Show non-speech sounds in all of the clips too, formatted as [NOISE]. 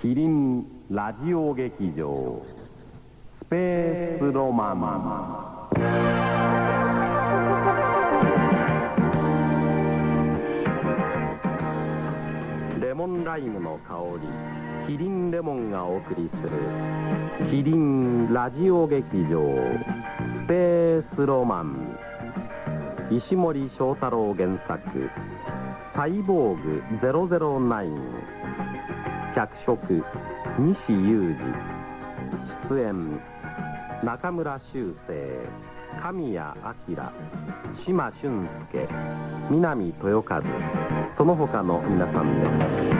キリンラジオ劇場スペースロマン。レモンライムの香りキリンレモンがお送りするキリンラジオ劇場スペースロマン。石森章太郎原作「サイボーグ009」脚色西裕二。出演中村修正。神谷明島俊介。南豊和。その他の皆さんです。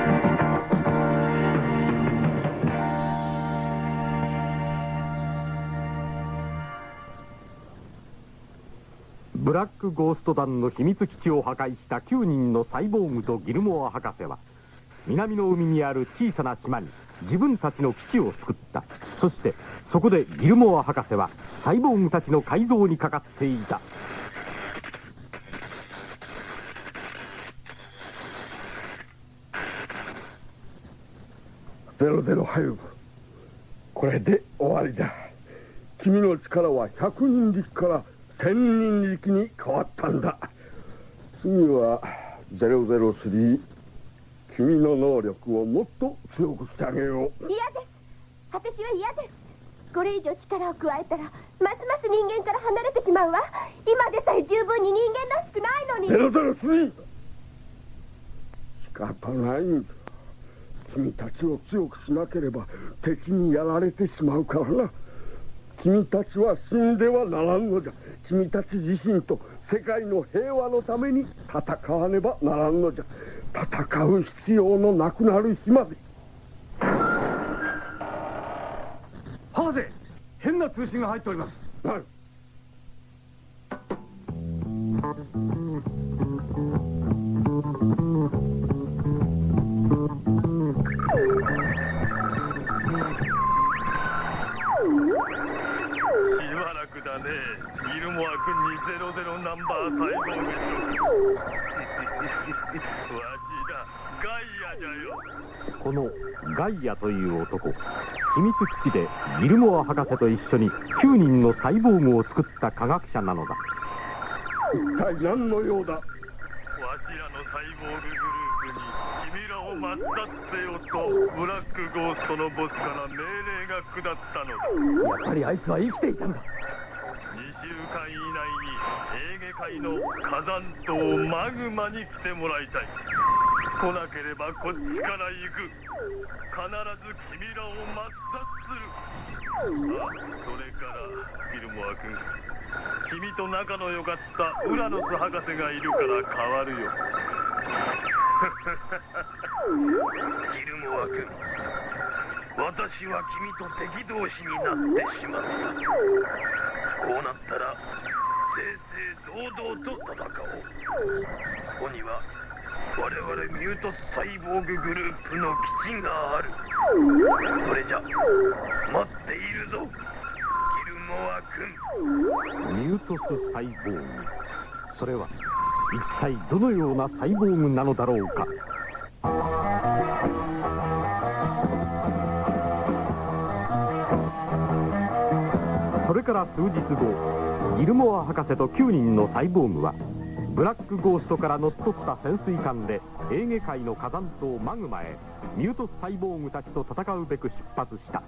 ブラックゴースト団の秘密基地を破壊した9人のサイボーグとギルモア博士は南の海にある小さな島に自分たちの基地を作った。そしてそこでギルモア博士はサイボーグたちの改造にかかっていた。ゼロゼロハイブこれで終わりじゃ。君の力は100人力から1000人力に変わったんだ。次は003君の能力をもっと強くしてあげよう。嫌です。私は嫌です。これ以上力を加えたらますます人間から離れてしまうわ。今でさえ十分に人間らしくないのに。003仕方ないんだ。君たちを強くしなければ敵にやられてしまうからな。君たちは死んではならんのじゃ。君たち自身と世界の平和のために戦わねばならんのじゃ戦う必要のなくなる日まで。博士変な通信が入っております。なしばらくだね。ギルモア君にゼロゼロナンバー細胞でしょ [LAUGHS] このガイアという男秘密基地でギルモア博士と一緒に9人のサイボーグを作った科学者なのだ。一体何の用だ？わしらのサイボーググループに君らを抹殺せよとブラックゴーストのボスから命令が下ったのだ。やっぱりあいつは生きていたんだ。2週間以内にエーゲ海の火山島マグマに来てもらいたい来なければこっちから行く。必ず君らを抹殺する。あそれからギルモア君。君と仲の良かったウラノス博士がいるから変わるよ。[LAUGHS] ギルモア君。私は君と敵同士になってしまった。こうなったら正々堂々と戦おう我々ミュートスサイボーググループの基地がある。それじゃ待っているぞ。ギルモア君。ミュートスサイボーグ。それは一体どのようなサイボーグなのだろうか。それから数日後ギルモア博士と9人のサイボーグはブラックゴーストから乗っ取った潜水艦でエーゲ海の火山島マグマへミュートスサイボーグたちと戦うべく出発した。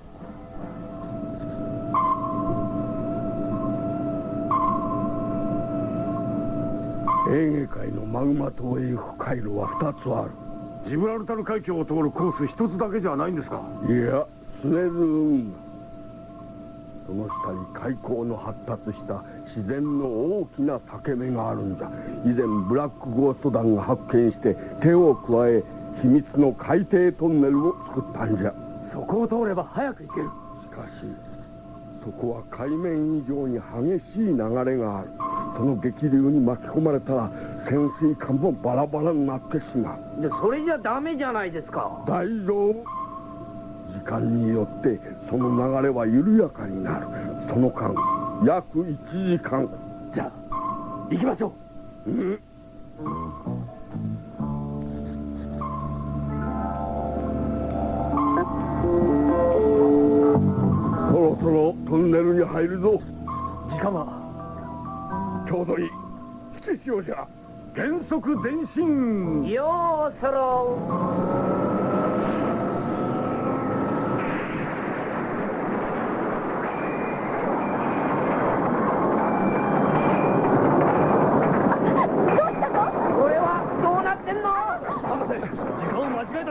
エーゲ海のマグマ島へ行く回路は2つある。ジブラルタル海峡を通るコース一つだけじゃないんですか？いやスネル運河その下に海溝の発達した自然の大きな裂け目があるんじゃ以前ブラックゴースト団が発見して手を加え秘密の海底トンネルを作ったんじゃ。そこを通れば早く行ける。しかしそこは海面以上に激しい流れがある。その激流に巻き込まれたら潜水艦もバラバラになってしまう。でそれじゃダメじゃないですか。大丈夫。時間によってその流れは緩やかになる。その間約1時間。じゃあ行きましょう、うん、そろそろトンネルに入るぞ。時間はちょうどいい。七潮じゃ原則前進。ようそろ。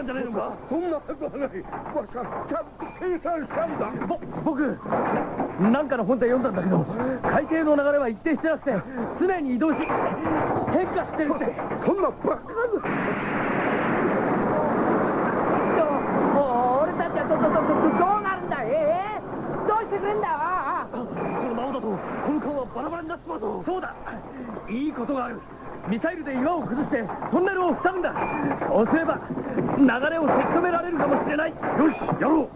じゃないのか？そんなはずはない。わしはちゃんと計算したんだ。ぼ僕なんかの本で読んだんだけど海底の流れは一定してなくて常に移動し変化してるって。そんなバカな。もう俺たちはどどどどどうなるんだ？ええ？どうしてくれんだ？このままだとこの川はバラバラになってしまうぞそうだ。いいことがあるミサイルで岩を崩してトンネルを塞ぐんだ。そうすれば流れをせき止められるかもしれない。よしやろ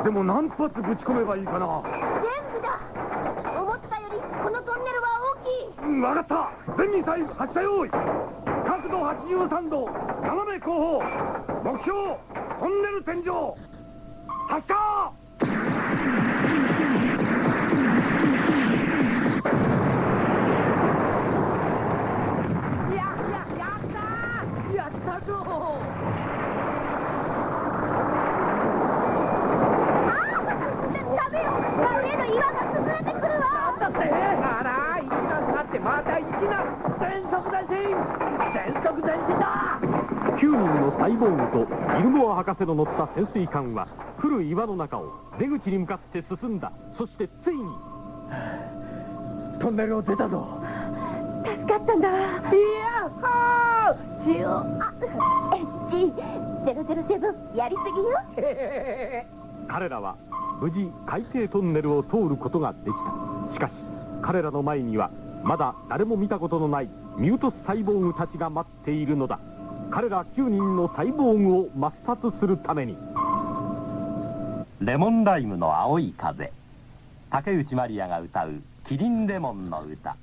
う。でも何発ぶち込めばいいかな。全部だ。思ったよりこのトンネルは大きい。うん分かった。全ミサイル発射用意。角度83度斜め後方。目標トンネル天井。発射やややったーやったぞダメよ真上の岩が崩れてくるわだってあら一段下がってまた一段全速前進全速前進だ9人のサイボーグとギルモア博士の乗った潜水艦は降る岩の中を出口に向かって進んだ。そしてついにトンネルを出たぞ。助かったんだ。わいやはージオあエッジ007やりすぎよ。[LAUGHS] 彼らは無事海底トンネルを通ることができた。しかし彼らの前にはまだ誰も見たことのないミュートスサイボーグたちが待っているのだ彼ら9人のサイボーグを抹殺するために。レモンライムの青い風。竹内まりやが歌うキリンレモンの歌。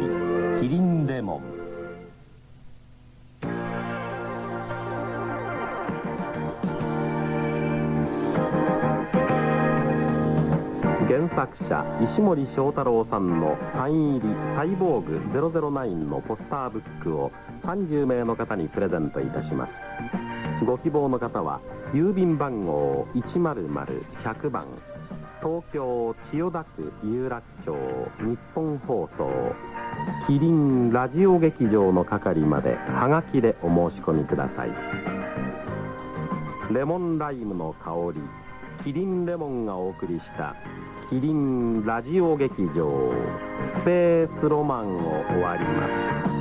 りキリンレモン。原作者石森章太郎さんのサイン入り「サイボーグ009」のポスターブックを30名の方にプレゼントいたします。ご希望の方は郵便番号100-100番東京千代田区有楽町日本放送キリンラジオ劇場の係までハガキでお申し込みください。レモンライムの香りキリンレモンがお送りしたキリンラジオ劇場スペースロマンを終わります。